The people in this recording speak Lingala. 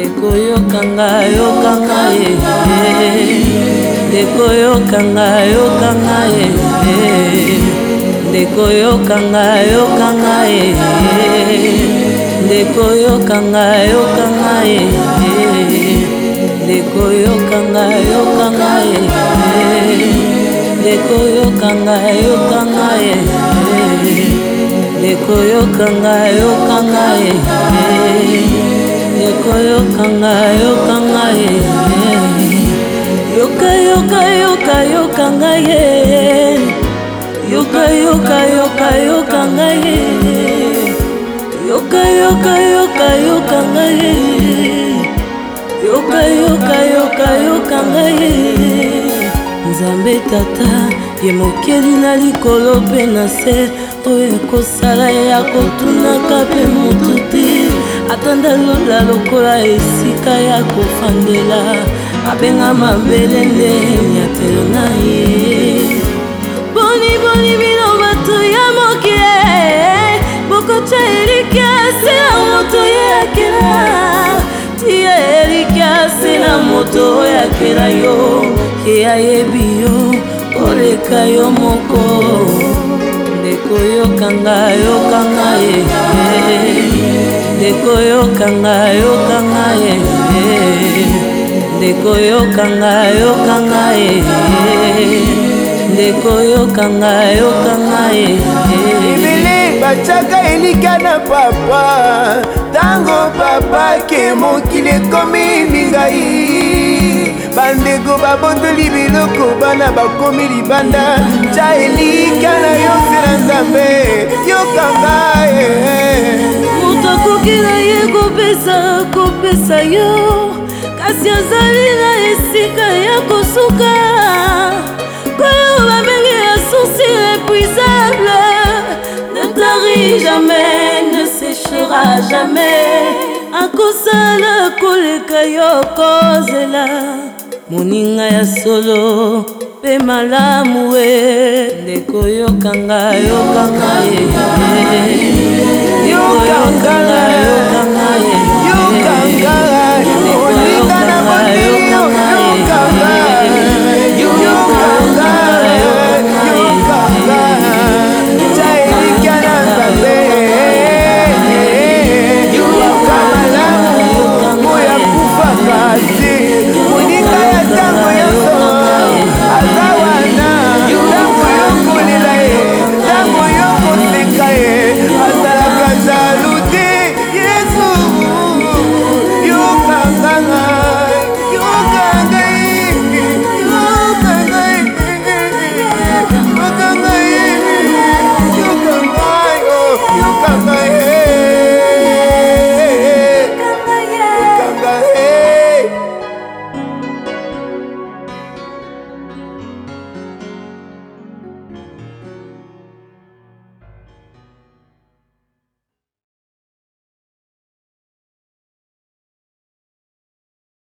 ndeko yokanga yokanga ye eh. ndeko yokanga yokanga ye eh. ndeko yokanga yokanga ye eh. ndeko yokanga yokanga ye ndeko yokanga yokanga ye ndeko yokanga yokanga ye ndeko yokanga yokanga ye ndeko yokanga yokanga ye yoka yoka yoka yokanga ye yoka yoka yoka yokanga ye yoka yoka yoka yokanga ye yoka yoka yoka yokanga ye nzambe tata ye mokeli na likolo mpe na se oyo ekosala ya kotunaka mpe motu te atonda lola lokola esika ya kofandela abenga mabele nde ya telo na ye boniboni bino bato ya mokili bokotya elike se na moto ya kela tia elike se na moto ya kela yo ye ayebi yo koleka yo moko ndeko yokanga yokanga ye ndeko yokanga yokanga ye eh. ndeko yokanga yokanga ye eh. ndeko yokanga yokanga ye eh. ebele batiaka elika na papa ntango papa ke mokili ekomi mingai bandeko babondoli biloko bana bakomi libanda tya elika na yo nzela nzambe yokanga kopesa yo kasi azali na esika ya kosuka koyo babengi ya sourci épuisable ne tari jamais ne séchera jamais akosala koleka yo kozela moninga ya solo mpe malamu e ndeko yokanga yokanga ye yokanga yokanga